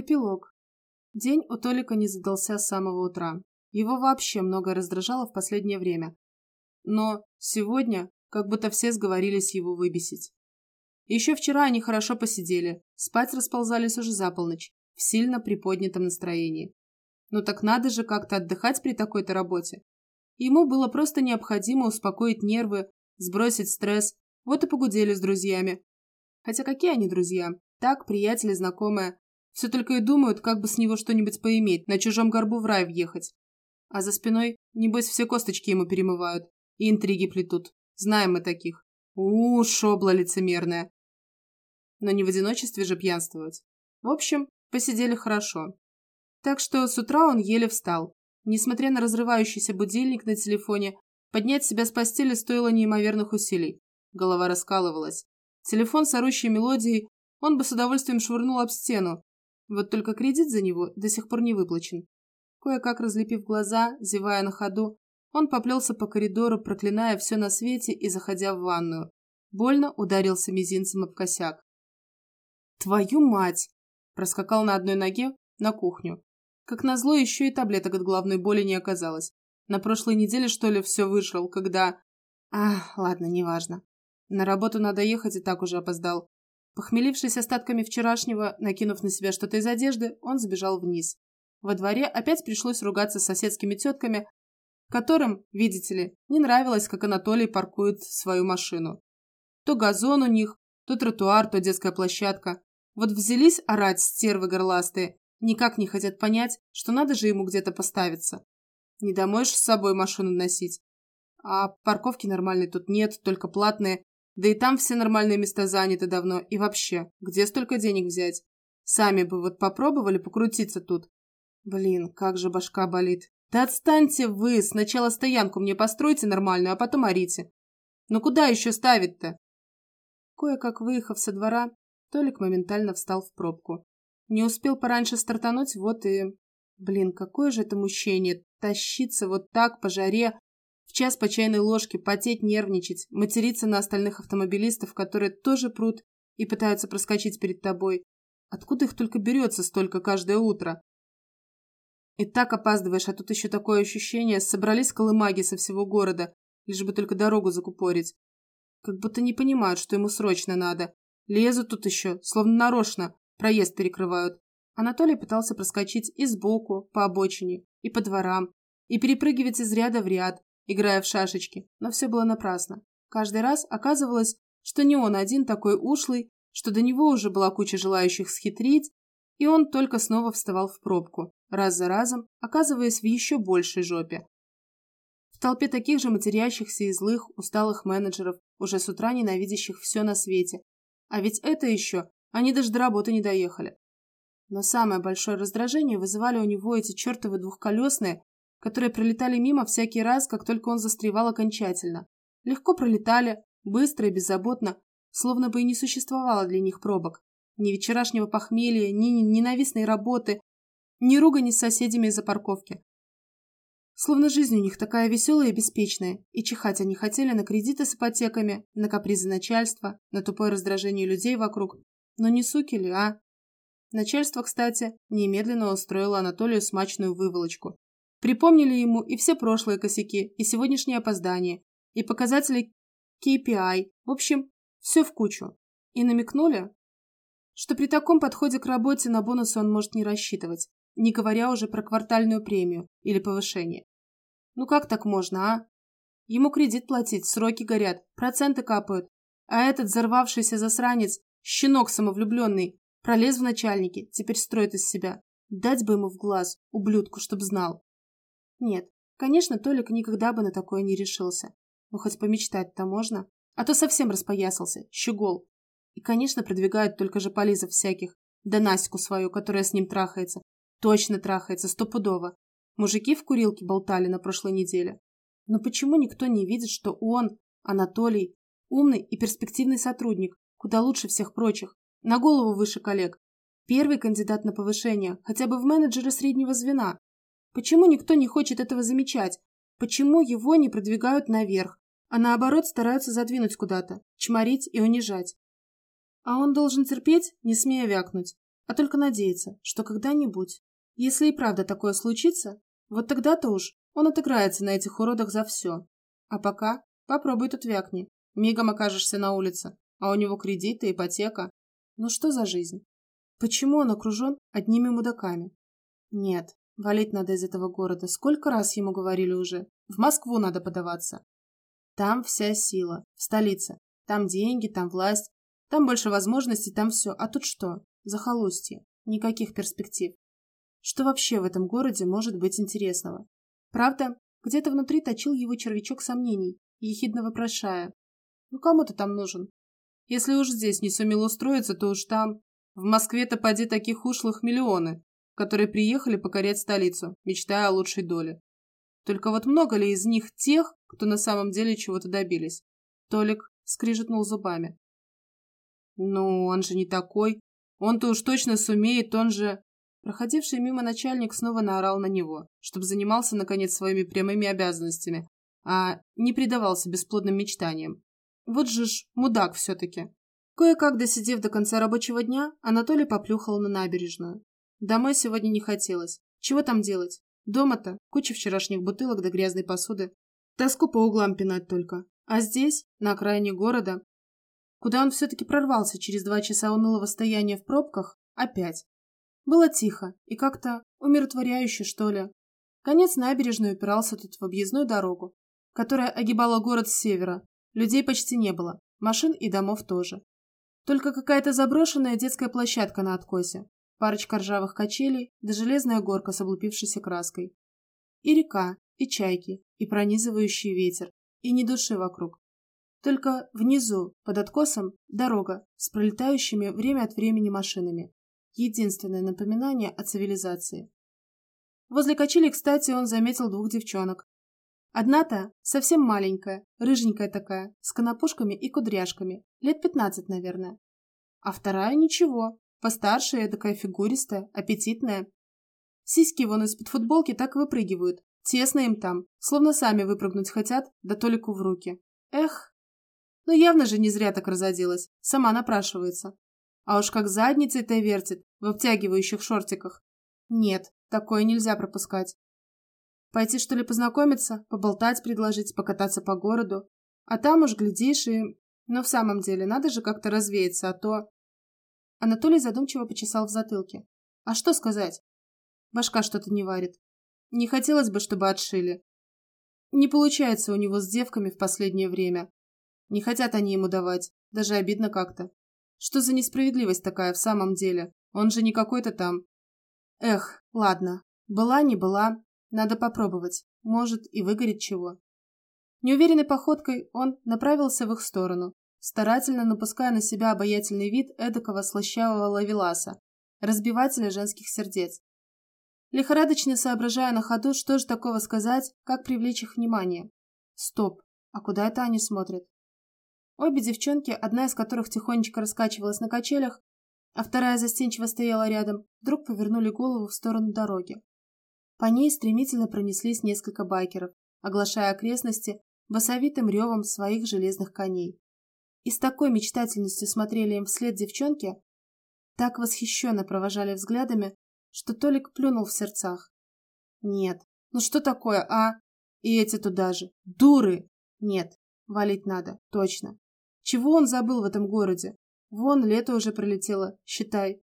Эпилог. День у Толика не задался с самого утра. Его вообще многое раздражало в последнее время. Но сегодня как будто все сговорились его выбесить. Еще вчера они хорошо посидели, спать расползались уже за полночь, в сильно приподнятом настроении. Ну так надо же как-то отдыхать при такой-то работе. Ему было просто необходимо успокоить нервы, сбросить стресс, вот и погудели с друзьями. Хотя какие они друзья? Так, приятели, знакомые. Все только и думают, как бы с него что-нибудь поиметь, на чужом горбу в рай въехать. А за спиной, небось, все косточки ему перемывают и интриги плетут. Знаем мы таких. У, -у шобла лицемерная. Но не в одиночестве же пьянствовать. В общем, посидели хорошо. Так что с утра он еле встал. Несмотря на разрывающийся будильник на телефоне, поднять себя с постели стоило неимоверных усилий. Голова раскалывалась. Телефон с орущей мелодией он бы с удовольствием швырнул об стену. Вот только кредит за него до сих пор не выплачен. Кое-как разлепив глаза, зевая на ходу, он поплелся по коридору, проклиная все на свете и заходя в ванную. Больно ударился мизинцем об косяк. «Твою мать!» Проскакал на одной ноге на кухню. Как назло, еще и таблеток от головной боли не оказалось. На прошлой неделе, что ли, все вышел, когда... А, ладно, неважно. На работу надо ехать и так уже опоздал. Похмелившись остатками вчерашнего, накинув на себя что-то из одежды, он сбежал вниз. Во дворе опять пришлось ругаться с соседскими тетками, которым, видите ли, не нравилось, как Анатолий паркует свою машину. То газон у них, то тротуар, то детская площадка. Вот взялись орать стервы горластые, никак не хотят понять, что надо же ему где-то поставиться. Не домой ж с собой машину носить. А парковки нормальной тут нет, только платные, да и там все нормальные места заняты давно. И вообще, где столько денег взять? Сами бы вот попробовали покрутиться тут. Блин, как же башка болит. Да отстаньте вы, сначала стоянку мне постройте нормальную, а потом орите. Ну куда еще ставить-то? Кое-как выехав со двора, Толик моментально встал в пробку. Не успел пораньше стартануть, вот и... Блин, какое же это мучение, тащиться вот так по жаре, в час по чайной ложке потеть, нервничать, материться на остальных автомобилистов, которые тоже прут и пытаются проскочить перед тобой. Откуда их только берется столько каждое утро? И так опаздываешь, а тут еще такое ощущение, собрались колымаги со всего города, лишь бы только дорогу закупорить. Как будто не понимают, что ему срочно надо. Лезут тут еще, словно нарочно, проезд перекрывают. Анатолий пытался проскочить и сбоку, по обочине, и по дворам, и перепрыгивать из ряда в ряд, играя в шашечки, но все было напрасно. Каждый раз оказывалось, что не он один такой ушлый, что до него уже была куча желающих схитрить, и он только снова вставал в пробку, раз за разом оказываясь в еще большей жопе. В толпе таких же матерящихся и злых, усталых менеджеров, уже с утра ненавидящих все на свете. А ведь это еще, они даже до работы не доехали. Но самое большое раздражение вызывали у него эти чертовы двухколесные, которые пролетали мимо всякий раз, как только он застревал окончательно. Легко пролетали, быстро и беззаботно, словно бы и не существовало для них пробок. Ни вечерашнего похмелья, ни ненавистной работы, ни ругани с соседями из-за парковки. Словно жизнь у них такая веселая и беспечная, и чихать они хотели на кредиты с ипотеками, на капризы начальства, на тупое раздражение людей вокруг. Но не суки ли, а? Начальство, кстати, немедленно устроило Анатолию смачную выволочку. Припомнили ему и все прошлые косяки, и сегодняшнее опоздание, и показатели KPI, в общем, все в кучу. И намекнули, что при таком подходе к работе на бонусы он может не рассчитывать, не говоря уже про квартальную премию или повышение. Ну как так можно, а? Ему кредит платить, сроки горят, проценты капают. А этот взорвавшийся засранец, щенок самовлюбленный, пролез в начальники, теперь строит из себя. Дать бы ему в глаз, ублюдку, чтоб знал. Нет, конечно, Толик никогда бы на такое не решился. Но хоть помечтать-то можно. А то совсем распоясался, щегол. И, конечно, продвигают только же полизов всяких. Да Наську свою, которая с ним трахается. Точно трахается, стопудово. Мужики в курилке болтали на прошлой неделе. Но почему никто не видит, что он, Анатолий, умный и перспективный сотрудник, куда лучше всех прочих, на голову выше коллег, первый кандидат на повышение, хотя бы в менеджеры среднего звена, Почему никто не хочет этого замечать? Почему его не продвигают наверх, а наоборот стараются задвинуть куда-то, чморить и унижать? А он должен терпеть, не смея вякнуть. а только надеяться, что когда-нибудь, если и правда такое случится, вот тогда-то уж он отыграется на этих уродах за все. А пока попробуй тут вякни. Мигом окажешься на улице, а у него кредиты, ипотека. Ну что за жизнь? Почему он окружен одними мудаками? Нет, валить надо из этого города. Сколько раз ему говорили уже. В Москву надо подаваться. Там вся сила. В столице. Там деньги, там власть. Там больше возможностей, там все. А тут что? Захолустье. Никаких перспектив. Что вообще в этом городе может быть интересного? Правда, где-то внутри точил его червячок сомнений, ехидно вопрошая. Ну кому ты там нужен? Если уж здесь не сумел устроиться, то уж там... В Москве-то поди таких ушлых миллионы, которые приехали покорять столицу, мечтая о лучшей доле. Только вот много ли из них тех, кто на самом деле чего-то добились? Толик скрижетнул зубами. Ну, он же не такой. Он-то уж точно сумеет, он же... Проходивший мимо начальник снова наорал на него, чтобы занимался, наконец, своими прямыми обязанностями, а не предавался бесплодным мечтаниям. Вот же ж мудак все-таки. Кое-как досидев до конца рабочего дня, Анатолий поплюхал на набережную. Домой сегодня не хотелось. Чего там делать? Дома-то куча вчерашних бутылок да грязной посуды. Тоску по углам пинать только. А здесь, на окраине города, куда он все-таки прорвался через два часа унылого стояния в пробках, опять. Было тихо и как-то умиротворяюще, что ли. Конец набережной упирался тут в объездную дорогу, которая огибала город с севера. Людей почти не было, машин и домов тоже. Только какая-то заброшенная детская площадка на откосе, парочка ржавых качелей да железная горка с облупившейся краской. И река, и чайки, и пронизывающий ветер, и ни души вокруг. Только внизу, под откосом, дорога с пролетающими время от времени машинами. Единственное напоминание о цивилизации. Возле качели, кстати, он заметил двух девчонок. Одна-то совсем маленькая, рыженькая такая, с конопушками и кудряшками, лет пятнадцать, наверное. А вторая ничего, постарше, такая фигуристая, аппетитная. Сиськи вон из-под футболки так выпрыгивают, тесно им там, словно сами выпрыгнуть хотят, да толику в руки. Эх, ну явно же не зря так разоделась, сама напрашивается. А уж как задницей-то вертит, в обтягивающих шортиках. Нет, такое нельзя пропускать. Пойти, что ли, познакомиться, поболтать предложить, покататься по городу. А там уж, глядишь, и... Но в самом деле, надо же как-то развеяться, а то... Анатолий задумчиво почесал в затылке. А что сказать? Башка что-то не варит. Не хотелось бы, чтобы отшили. Не получается у него с девками в последнее время. Не хотят они ему давать. Даже обидно как-то. Что за несправедливость такая в самом деле? Он же не какой-то там. Эх, ладно. Была, не была. Надо попробовать. Может, и выгорит чего. Неуверенной походкой он направился в их сторону, старательно напуская на себя обаятельный вид эдакого слащавого лавеласа, разбивателя женских сердец. Лихорадочно соображая на ходу, что же такого сказать, как привлечь их внимание. Стоп, а куда это они смотрят? Обе девчонки, одна из которых тихонечко раскачивалась на качелях, а вторая застенчиво стояла рядом, вдруг повернули голову в сторону дороги. По ней стремительно пронеслись несколько байкеров, оглашая окрестности басовитым ревом своих железных коней. И с такой мечтательностью смотрели им вслед девчонки, так восхищенно провожали взглядами, что Толик плюнул в сердцах. Нет, ну что такое, а? И эти туда же. Дуры! Нет, валить надо, точно. Чего он забыл в этом городе? Вон, лето уже пролетело, считай.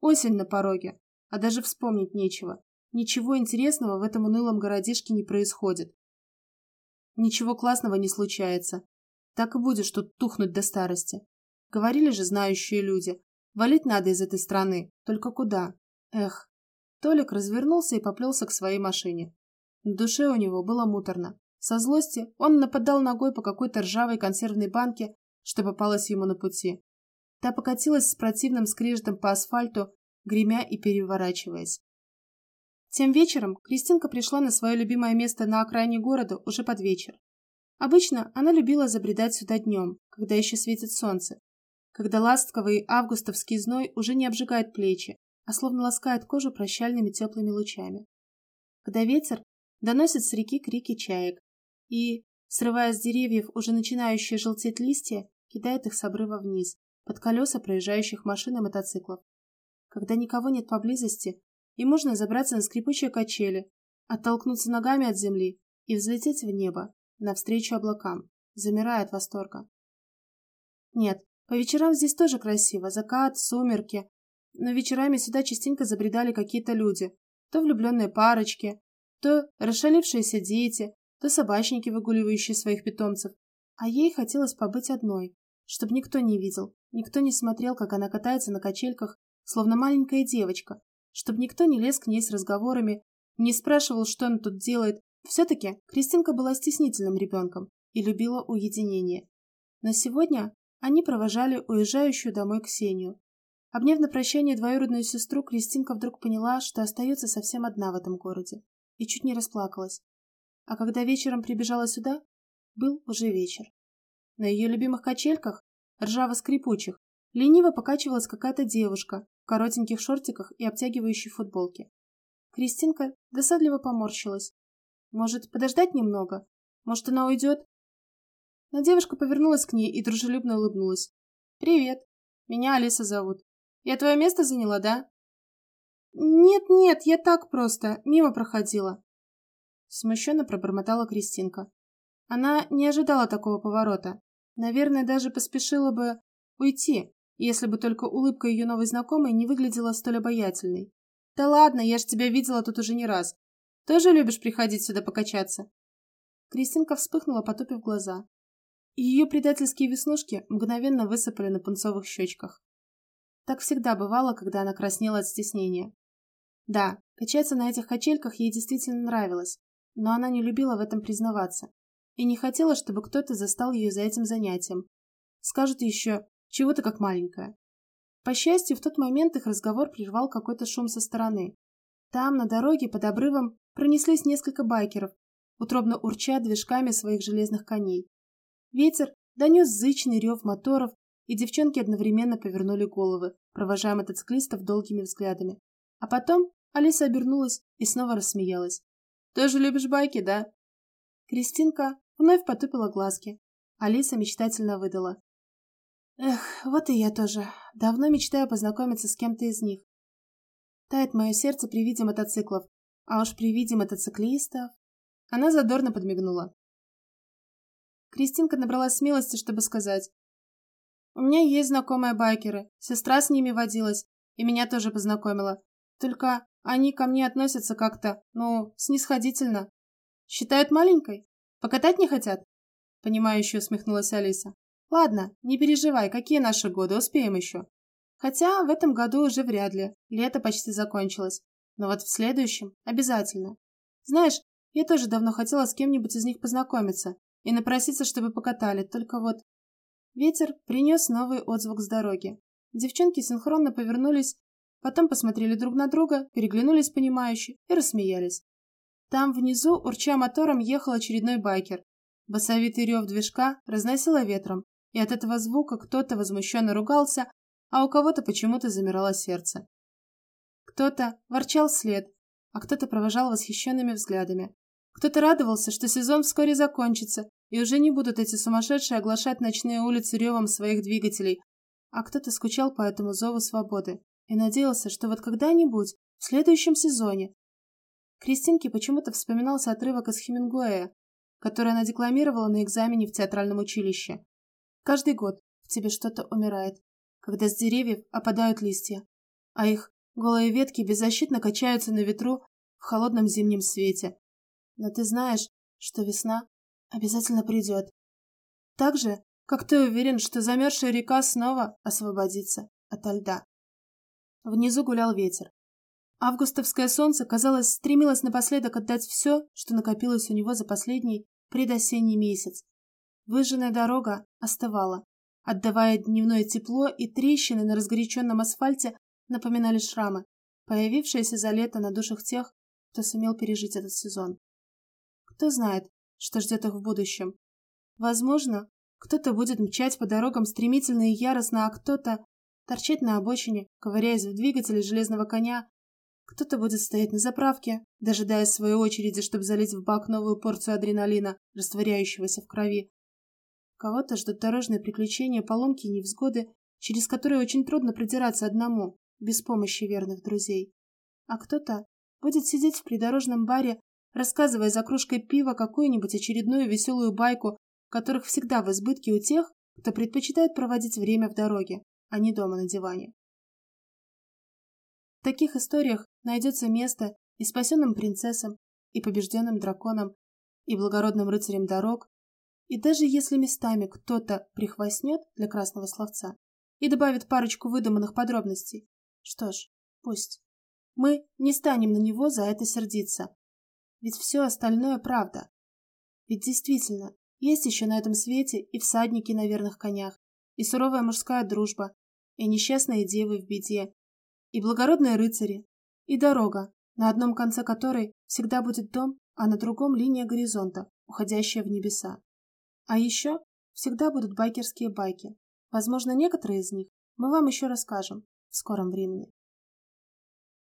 Осень на пороге, а даже вспомнить нечего. Ничего интересного в этом унылом городишке не происходит. Ничего классного не случается. Так и будешь тут тухнуть до старости. Говорили же знающие люди. Валить надо из этой страны. Только куда? Эх. Толик развернулся и поплелся к своей машине. На душе у него было муторно. Со злости он нападал ногой по какой-то ржавой консервной банке, что попалось ему на пути. Та покатилась с противным скрежетом по асфальту, гремя и переворачиваясь. Тем вечером Кристинка пришла на свое любимое место на окраине города уже под вечер. Обычно она любила забредать сюда днем, когда еще светит солнце, когда ласковый августовский зной уже не обжигает плечи, а словно ласкает кожу прощальными теплыми лучами. Когда ветер доносит с реки крики чаек и, срывая с деревьев уже начинающие желтеть листья, кидает их с обрыва вниз, под колеса проезжающих машин и мотоциклов. когда никого нет поблизости, и можно забраться на скрипучие качели, оттолкнуться ногами от земли и взлететь в небо, навстречу облакам, замирая от восторга. Нет, по вечерам здесь тоже красиво, закат, сумерки, но вечерами сюда частенько забредали какие-то люди, то влюбленные парочки, то расшалившиеся дети, то собачники, выгуливающие своих питомцев. А ей хотелось побыть одной, чтобы никто не видел, никто не смотрел, как она катается на качельках, словно маленькая девочка, чтобы никто не лез к ней с разговорами, не спрашивал, что она тут делает. Все-таки Кристинка была стеснительным ребенком и любила уединение. Но сегодня они провожали уезжающую домой Ксению. Обняв на прощание двоюродную сестру, Кристинка вдруг поняла, что остается совсем одна в этом городе, и чуть не расплакалась. А когда вечером прибежала сюда, был уже вечер. На ее любимых качельках, ржаво-скрипучих, лениво покачивалась какая-то девушка в коротеньких шортиках и обтягивающей футболке. Кристинка досадливо поморщилась. Может, подождать немного? Может, она уйдет? Но девушка повернулась к ней и дружелюбно улыбнулась. «Привет. Меня Алиса зовут. Я твое место заняла, да?» «Нет-нет, я так просто, мимо проходила». Смущенно пробормотала Кристинка. Она не ожидала такого поворота. Наверное, даже поспешила бы уйти, если бы только улыбка ее новой знакомой не выглядела столь обаятельной. «Да ладно, я ж тебя видела тут уже не раз. Тоже любишь приходить сюда покачаться?» Кристинка вспыхнула, потупив глаза. Ее предательские веснушки мгновенно высыпали на пунцовых щечках. Так всегда бывало, когда она краснела от стеснения. Да, качаться на этих качельках ей действительно нравилось, но она не любила в этом признаваться и не хотела, чтобы кто-то застал ее за этим занятием. Скажут еще, чего ты как маленькая. По счастью, в тот момент их разговор прервал какой-то шум со стороны. Там, на дороге, под обрывом, пронеслись несколько байкеров, утробно урча движками своих железных коней. Ветер донес зычный рев моторов, и девчонки одновременно повернули головы, провожая мотоциклистов долгими взглядами. А потом Алиса обернулась и снова рассмеялась. «Тоже любишь байки, да?» Кристинка вновь потупила глазки. Алиса мечтательно выдала. «Эх, вот и я тоже. Давно мечтаю познакомиться с кем-то из них. Тает мое сердце при виде мотоциклов, а уж при виде мотоциклистов...» Она задорно подмигнула. Кристинка набралась смелости, чтобы сказать. «У меня есть знакомые байкеры, сестра с ними водилась, и меня тоже познакомила. Только они ко мне относятся как-то, ну, снисходительно. Считают маленькой? Покатать не хотят?» Понимающе усмехнулась Алиса. «Ладно, не переживай, какие наши годы, успеем еще. Хотя в этом году уже вряд ли, лето почти закончилось. Но вот в следующем обязательно. Знаешь, я тоже давно хотела с кем-нибудь из них познакомиться, и напроситься, чтобы покатали, только вот... Ветер принес новый отзвук с дороги. Девчонки синхронно повернулись, потом посмотрели друг на друга, переглянулись понимающе и рассмеялись. Там внизу, урча мотором, ехал очередной байкер. Басовитый рев движка разносило ветром, и от этого звука кто-то возмущенно ругался, а у кого-то почему-то замирало сердце. Кто-то ворчал вслед, а кто-то провожал восхищенными взглядами. Кто-то радовался, что сезон вскоре закончится, и уже не будут эти сумасшедшие оглашать ночные улицы ревом своих двигателей, а кто-то скучал по этому зову свободы и надеялся, что вот когда-нибудь, в следующем сезоне... Кристинке почему-то вспоминался отрывок из Хемингуэя, который она декламировала на экзамене в театральном училище. Каждый год в тебе что-то умирает, когда с деревьев опадают листья, а их голые ветки беззащитно качаются на ветру в холодном зимнем свете, но ты знаешь, что весна обязательно придет. Так же, как ты уверен, что замерзшая река снова освободится ото льда. Внизу гулял ветер. Августовское солнце, казалось, стремилось напоследок отдать все, что накопилось у него за последний предосенний месяц. Выжженная дорога остывала, отдавая дневное тепло, и трещины на разгоряченном асфальте напоминали шрамы, появившиеся за лето на душах тех, кто сумел пережить этот сезон. Кто знает, что ждет их в будущем. Возможно, кто-то будет мчать по дорогам стремительно и яростно, а кто-то торчать на обочине, ковыряясь в двигателе железного коня. Кто-то будет стоять на заправке, дожидаясь своей очереди, чтобы залить в бак новую порцию адреналина, растворяющегося в крови. Кого-то ждут дорожные приключения, поломки и невзгоды, через которые очень трудно продираться одному, без помощи верных друзей. А кто-то будет сидеть в придорожном баре, рассказывая за кружкой пива какую-нибудь очередную веселую байку, которых всегда в избытке у тех, кто предпочитает проводить время в дороге, а не дома на диване. В таких историях найдется место и спасенным принцессам, и побежденным драконам, и благородным рыцарям дорог, и даже если местами кто-то прихвастнет для красного словца и добавит парочку выдуманных подробностей, что ж, пусть. Мы не станем на него за это сердиться. Ведь все остальное правда. Ведь действительно, есть еще на этом свете и всадники на верных конях, и суровая мужская дружба, и несчастные девы в беде, и благородные рыцари, и дорога, на одном конце которой всегда будет дом, а на другом линия горизонта, уходящая в небеса. А еще всегда будут байкерские байки. Возможно, некоторые из них мы вам еще расскажем в скором времени.